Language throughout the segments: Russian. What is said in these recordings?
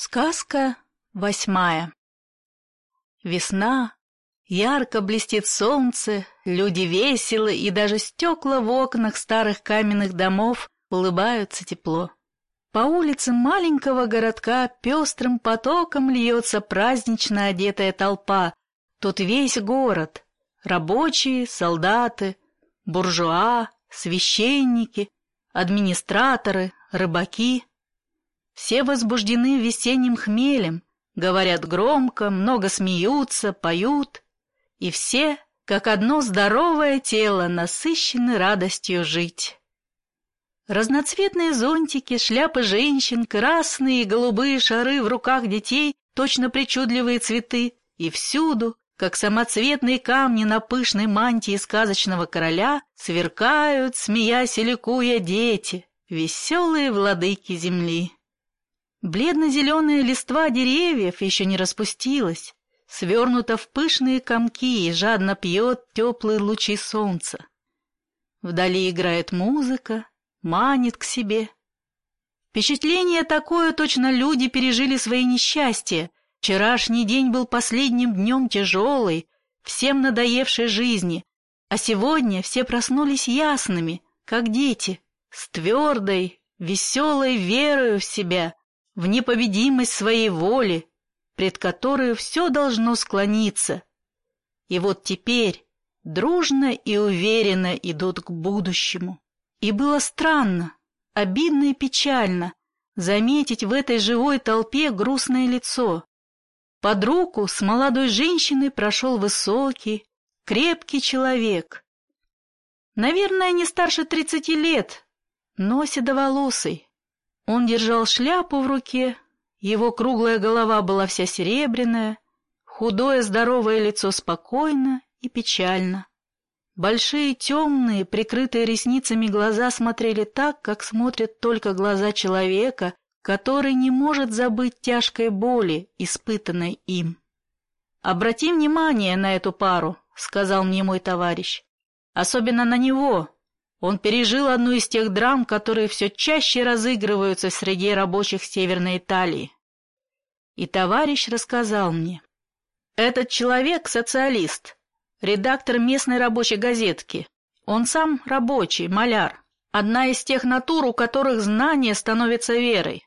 Сказка восьмая Весна, ярко блестит солнце, люди веселы, и даже стекла в окнах старых каменных домов улыбаются тепло. По улицам маленького городка пестрым потоком льется празднично одетая толпа. Тут весь город — рабочие, солдаты, буржуа, священники, администраторы, рыбаки — все возбуждены весенним хмелем, говорят громко, много смеются, поют, и все, как одно здоровое тело, насыщены радостью жить. Разноцветные зонтики, шляпы женщин, красные и голубые шары в руках детей, точно причудливые цветы, и всюду, как самоцветные камни на пышной мантии сказочного короля, сверкают, смеясь и ликуя дети, веселые владыки земли. Бледно-зеленая листва деревьев еще не распустилась, свернута в пышные комки и жадно пьет теплые лучи солнца. Вдали играет музыка, манит к себе. Впечатление такое, точно люди пережили свои несчастья. Вчерашний день был последним днем тяжелой, всем надоевшей жизни, а сегодня все проснулись ясными, как дети, с твердой, веселой верою в себя, в непобедимость своей воли, пред которой все должно склониться. И вот теперь дружно и уверенно идут к будущему. И было странно, обидно и печально заметить в этой живой толпе грустное лицо. Под руку с молодой женщиной прошел высокий, крепкий человек. Наверное, не старше тридцати лет, но седоволосый, он держал шляпу в руке, его круглая голова была вся серебряная, худое здоровое лицо спокойно и печально. Большие темные, прикрытые ресницами глаза смотрели так, как смотрят только глаза человека, который не может забыть тяжкой боли, испытанной им. «Обрати внимание на эту пару», — сказал мне мой товарищ. «Особенно на него, он пережил одну из тех драм, которые все чаще разыгрываются среди рабочих Северной Италии. И товарищ рассказал мне. Этот человек — социалист, редактор местной рабочей газетки. Он сам рабочий, маляр. Одна из тех натур, у которых знание становится верой.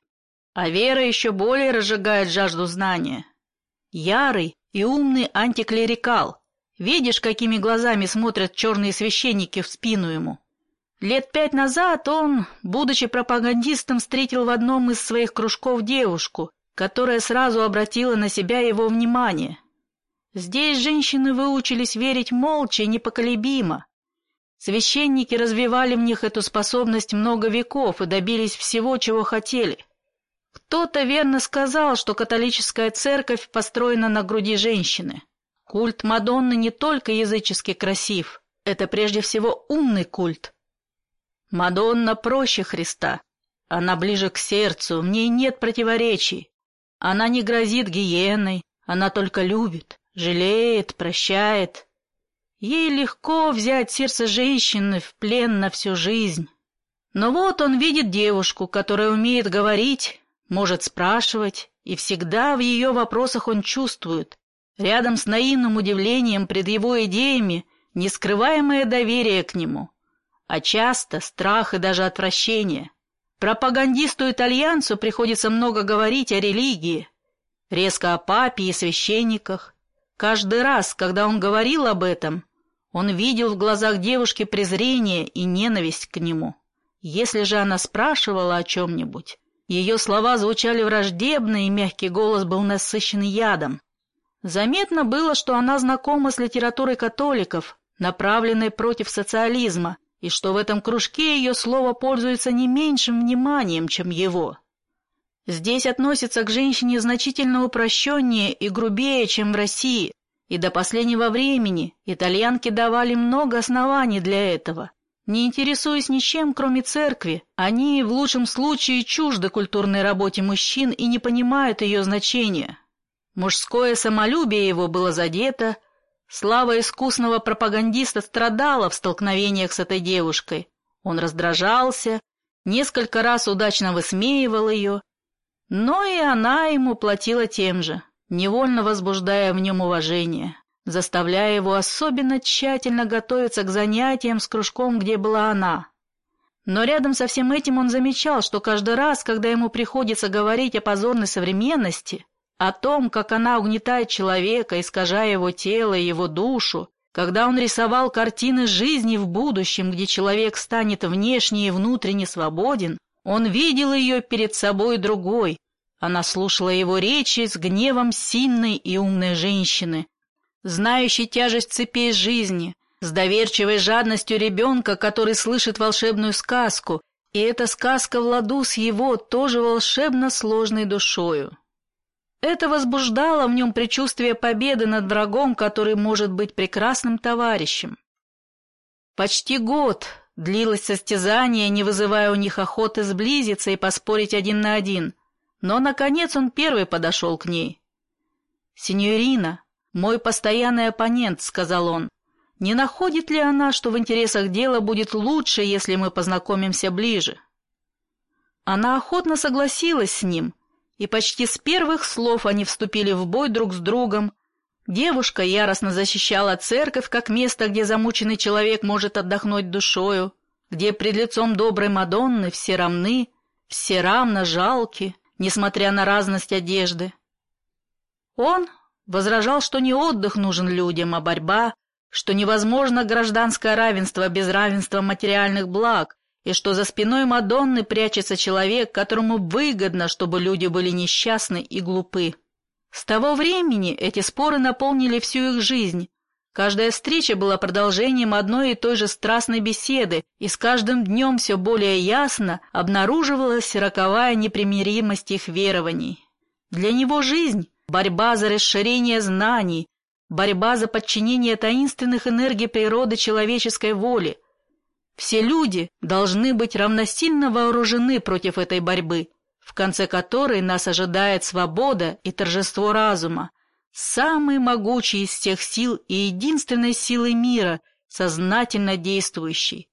А вера еще более разжигает жажду знания. Ярый и умный антиклерикал. Видишь, какими глазами смотрят черные священники в спину ему? Лет пять назад он, будучи пропагандистом, встретил в одном из своих кружков девушку, которая сразу обратила на себя его внимание. Здесь женщины выучились верить молча и непоколебимо. Священники развивали в них эту способность много веков и добились всего, чего хотели. Кто-то верно сказал, что католическая церковь построена на груди женщины. Культ Мадонны не только язычески красив, это прежде всего умный культ. Мадонна проще Христа. Она ближе к сердцу, в ней нет противоречий. Она не грозит гиеной, она только любит, жалеет, прощает. Ей легко взять сердце женщины в плен на всю жизнь. Но вот он видит девушку, которая умеет говорить, может спрашивать, и всегда в ее вопросах он чувствует, рядом с наивным удивлением пред его идеями, нескрываемое доверие к нему — а часто страх и даже отвращение. Пропагандисту-итальянцу приходится много говорить о религии, резко о папе и священниках. Каждый раз, когда он говорил об этом, он видел в глазах девушки презрение и ненависть к нему. Если же она спрашивала о чем-нибудь, ее слова звучали враждебно, и мягкий голос был насыщен ядом. Заметно было, что она знакома с литературой католиков, направленной против социализма, и что в этом кружке ее слово пользуется не меньшим вниманием, чем его. Здесь относятся к женщине значительно упрощеннее и грубее, чем в России, и до последнего времени итальянки давали много оснований для этого. Не интересуясь ничем, кроме церкви, они в лучшем случае чужды культурной работе мужчин и не понимают ее значения. Мужское самолюбие его было задето, Слава искусного пропагандиста страдала в столкновениях с этой девушкой. Он раздражался, несколько раз удачно высмеивал ее, Но и она ему платила тем же, невольно возбуждая в нем уважение, заставляя его особенно тщательно готовиться к занятиям с кружком, где была она. Но рядом со всем этим он замечал, что каждый раз, когда ему приходится говорить о позорной современности, о том, как она угнетает человека, искажая его тело и его душу, когда он рисовал картины жизни в будущем, где человек станет внешне и внутренне свободен, он видел ее перед собой другой. Она слушала его речи с гневом сильной и умной женщины, знающей тяжесть цепей жизни, с доверчивой жадностью ребенка, который слышит волшебную сказку, и эта сказка в ладу с его тоже волшебно сложной душою. Это возбуждало в нем предчувствие победы над врагом, который может быть прекрасным товарищем. Почти год длилось состязание, не вызывая у них охоты сблизиться и поспорить один на один, но, наконец, он первый подошел к ней. «Синьорина, мой постоянный оппонент», — сказал он, — «не находит ли она, что в интересах дела будет лучше, если мы познакомимся ближе?» Она охотно согласилась с ним — и почти с первых слов они вступили в бой друг с другом. Девушка яростно защищала церковь как место, где замученный человек может отдохнуть душою, где пред лицом доброй Мадонны все равны, все равно жалки, несмотря на разность одежды. Он возражал, что не отдых нужен людям, а борьба, что невозможно гражданское равенство без равенства материальных благ, и что за спиной Мадонны прячется человек, которому выгодно, чтобы люди были несчастны и глупы. С того времени эти споры наполнили всю их жизнь. Каждая встреча была продолжением одной и той же страстной беседы, и с каждым днем все более ясно обнаруживалась роковая непримиримость их верований. Для него жизнь — борьба за расширение знаний, борьба за подчинение таинственных энергий природы человеческой воли, все люди должны быть равносильно вооружены против этой борьбы, в конце которой нас ожидает свобода и торжество разума, самый могучий из всех сил и единственной силой мира, сознательно действующий.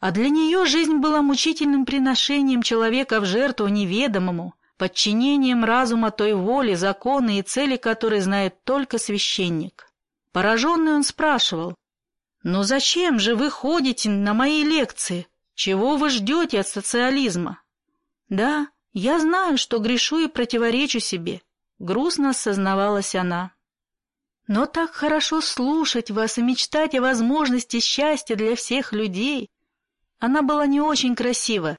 А для нее жизнь была мучительным приношением человека в жертву неведомому, подчинением разума той воли, законы и цели которой знает только священник. Пораженный он спрашивал, но зачем же вы ходите на мои лекции? Чего вы ждете от социализма? Да, я знаю, что грешу и противоречу себе, грустно осознавалась она. Но так хорошо слушать вас и мечтать о возможности счастья для всех людей. Она была не очень красива,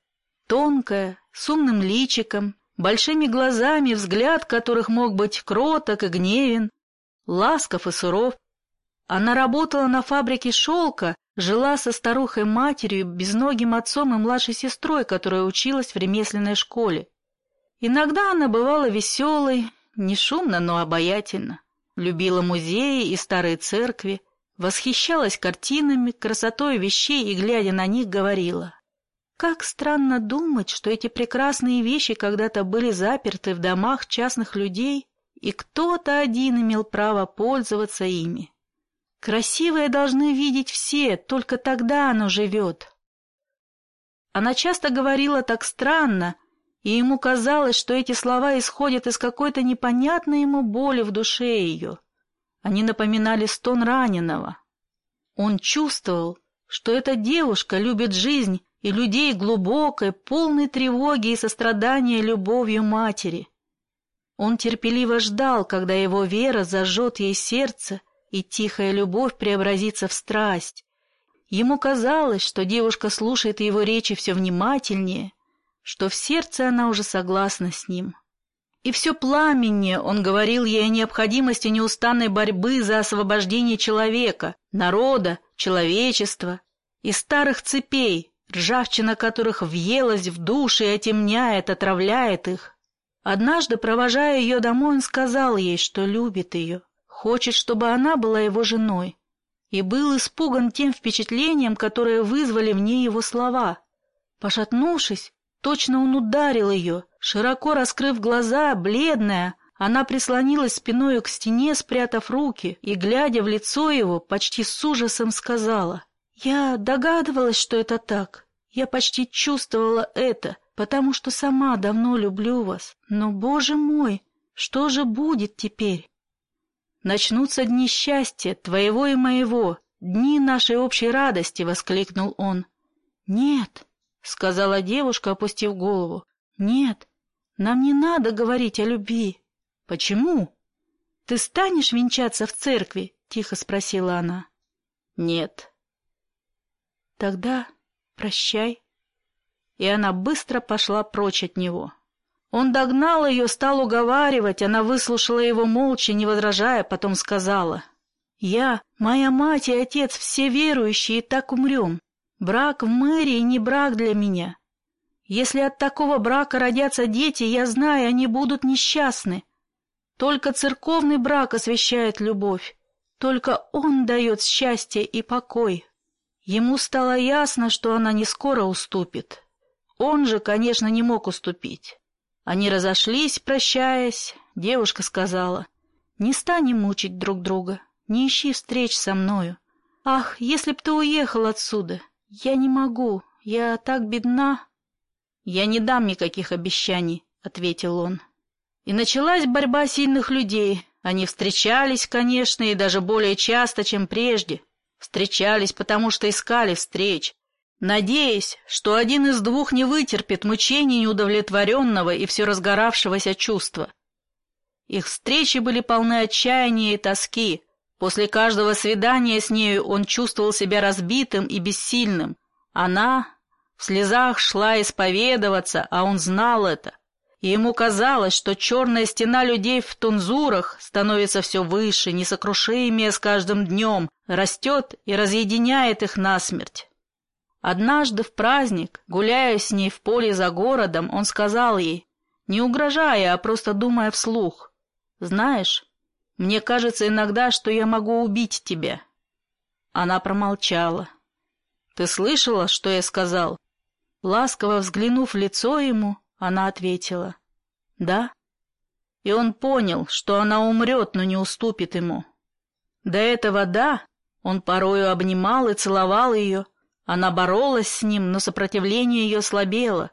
тонкая, с умным личиком, большими глазами, взгляд которых мог быть кроток и гневен, ласков и суров. Она работала на фабрике шелка, жила со старухой-матерью, безногим отцом и младшей сестрой, которая училась в ремесленной школе. Иногда она бывала веселой, не шумно, но обаятельно. Любила музеи и старые церкви, восхищалась картинами, красотой вещей и, глядя на них, говорила. Как странно думать, что эти прекрасные вещи когда-то были заперты в домах частных людей, и кто-то один имел право пользоваться ими. Красивое должны видеть все, только тогда оно живет. Она часто говорила так странно, и ему казалось, что эти слова исходят из какой-то непонятной ему боли в душе ее. Они напоминали стон раненого. Он чувствовал, что эта девушка любит жизнь и людей глубокой, полной тревоги и сострадания любовью матери. Он терпеливо ждал, когда его вера зажжет ей сердце, и тихая любовь преобразится в страсть. Ему казалось, что девушка слушает его речи все внимательнее, что в сердце она уже согласна с ним. И все пламеннее он говорил ей о необходимости неустанной борьбы за освобождение человека, народа, человечества и старых цепей, ржавчина которых въелась в души и отемняет, отравляет их. Однажды, провожая ее домой, он сказал ей, что любит ее, Хочет, чтобы она была его женой. И был испуган тем впечатлением, которое вызвали в ней его слова. Пошатнувшись, точно он ударил ее, широко раскрыв глаза, бледная, она прислонилась спиной к стене, спрятав руки, и, глядя в лицо его, почти с ужасом сказала, «Я догадывалась, что это так. Я почти чувствовала это. потому что сама давно люблю вас. Но, боже мой, что же будет теперь? Начнутся дни счастья, твоего и моего, дни нашей общей радости, — воскликнул он. Нет, — сказала девушка, опустив голову, — нет, нам не надо говорить о любви. Почему? Ты станешь венчаться в церкви? — тихо спросила она. Нет. Тогда прощай. И она быстро пошла прочь от него. Он догнал ее, стал уговаривать, она выслушала его молча, не возражая, потом сказала. «Я, моя мать и отец, все верующие, и так умрем. Брак в мэрии не брак для меня. Если от такого брака родятся дети, я знаю, они будут несчастны. Только церковный брак освящает любовь. Только он дает счастье и покой. Ему стало ясно, что она не скоро уступит. Он же, конечно, не мог уступить. Они разошлись, прощаясь. Девушка сказала, «Не станем мучить друг друга, не ищи встреч со мною. Ах, если б ты уехал отсюда! Я не могу, я так бедна!» «Я не дам никаких обещаний», — ответил он. И началась борьба сильных людей. Они встречались, конечно, и даже более часто, чем прежде. Встречались, потому что искали встреч надеясь, что один из двух не вытерпит мучений неудовлетворенного и все разгоравшегося чувства. Их встречи были полны отчаяния и тоски. После каждого свидания с нею он чувствовал себя разбитым и бессильным. Она в слезах шла исповедоваться, а он знал это. И ему казалось, что черная стена людей в тунзурах становится все выше, несокрушимее с каждым днем, растет и разъединяет их насмерть. Однажды в праздник, гуляя с ней в поле за городом, он сказал ей, не угрожая, а просто думая вслух, «Знаешь, мне кажется иногда, что я могу убить тебя». Она промолчала. «Ты слышала, что я сказал?» Ласково взглянув в лицо ему, она ответила, «Да». И он понял, что она умрет, но не уступит ему. До этого «да» он порою обнимал и целовал ее, она боролась с ним, но сопротивление ее слабело.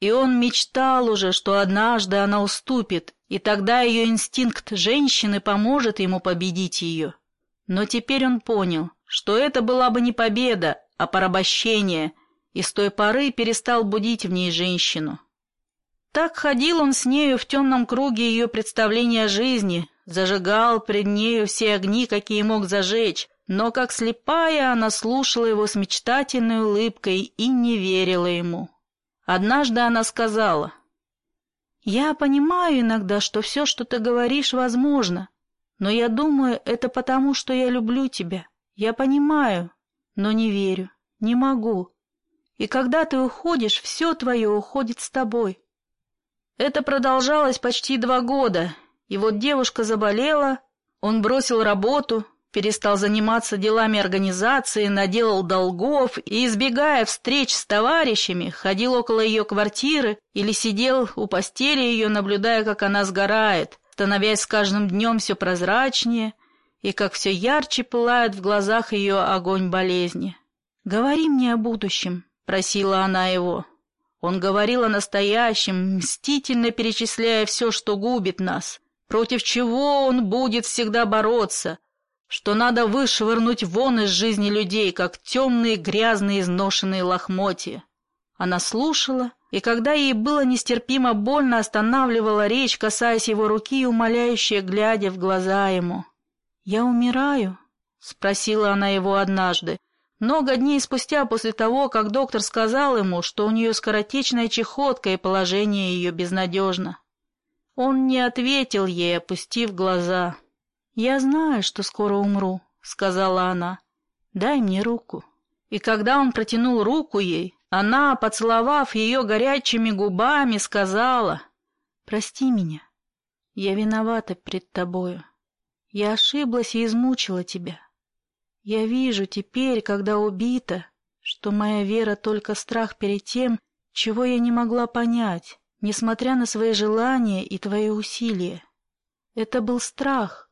И он мечтал уже, что однажды она уступит, и тогда ее инстинкт женщины поможет ему победить ее. Но теперь он понял, что это была бы не победа, а порабощение, и с той поры перестал будить в ней женщину. Так ходил он с нею в темном круге ее представления о жизни, зажигал пред нею все огни, какие мог зажечь, но как слепая она слушала его с мечтательной улыбкой и не верила ему. Однажды она сказала, «Я понимаю иногда, что все, что ты говоришь, возможно, но я думаю, это потому, что я люблю тебя. Я понимаю, но не верю, не могу. И когда ты уходишь, все твое уходит с тобой». Это продолжалось почти два года, и вот девушка заболела, он бросил работу, перестал заниматься делами организации, наделал долгов и, избегая встреч с товарищами, ходил около ее квартиры или сидел у постели ее, наблюдая, как она сгорает, становясь с каждым днем все прозрачнее и как все ярче пылает в глазах ее огонь болезни. «Говори мне о будущем», — просила она его. Он говорил о настоящем, мстительно перечисляя все, что губит нас, против чего он будет всегда бороться — что надо вышвырнуть вон из жизни людей, как темные, грязные, изношенные лохмотья. Она слушала, и когда ей было нестерпимо больно, останавливала речь, касаясь его руки и умоляюще глядя в глаза ему. «Я умираю?» — спросила она его однажды, много дней спустя после того, как доктор сказал ему, что у нее скоротечная чехотка и положение ее безнадежно. Он не ответил ей, опустив глаза. «Я знаю, что скоро умру», — сказала она. «Дай мне руку». И когда он протянул руку ей, она, поцеловав ее горячими губами, сказала, «Прости меня, я виновата пред тобою. Я ошиблась и измучила тебя. Я вижу теперь, когда убита, что моя вера только страх перед тем, чего я не могла понять, несмотря на свои желания и твои усилия. Это был страх,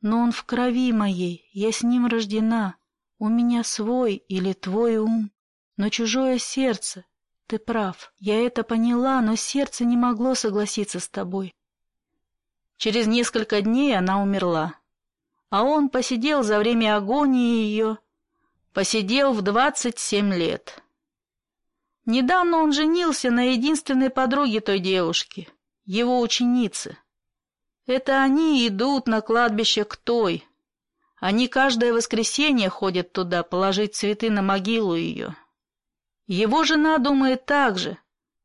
но он в крови моей, я с ним рождена. У меня свой или твой ум, но чужое сердце. Ты прав, я это поняла, но сердце не могло согласиться с тобой. Через несколько дней она умерла. А он посидел за время агонии ее, посидел в двадцать семь лет. Недавно он женился на единственной подруге той девушки, его ученицы. Это они идут на кладбище к той. Они каждое воскресенье ходят туда положить цветы на могилу ее. Его жена думает так же.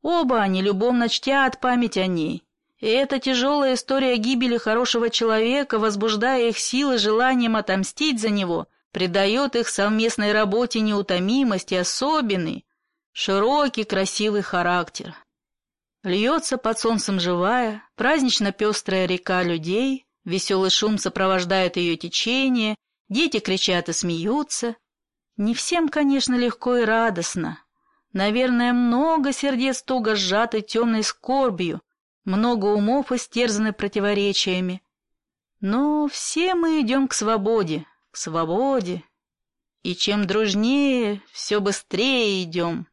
Оба они любовно чтят память о ней. И эта тяжелая история гибели хорошего человека, возбуждая их силы желанием отомстить за него, придает их совместной работе неутомимость и особенный, широкий, красивый характер. Льется под солнцем живая, празднично-пестрая река людей, веселый шум сопровождает ее течение, дети кричат и смеются. Не всем, конечно, легко и радостно. Наверное, много сердец туго сжаты темной скорбью, много умов истерзаны противоречиями. Но все мы идем к свободе, к свободе. И чем дружнее, все быстрее идем.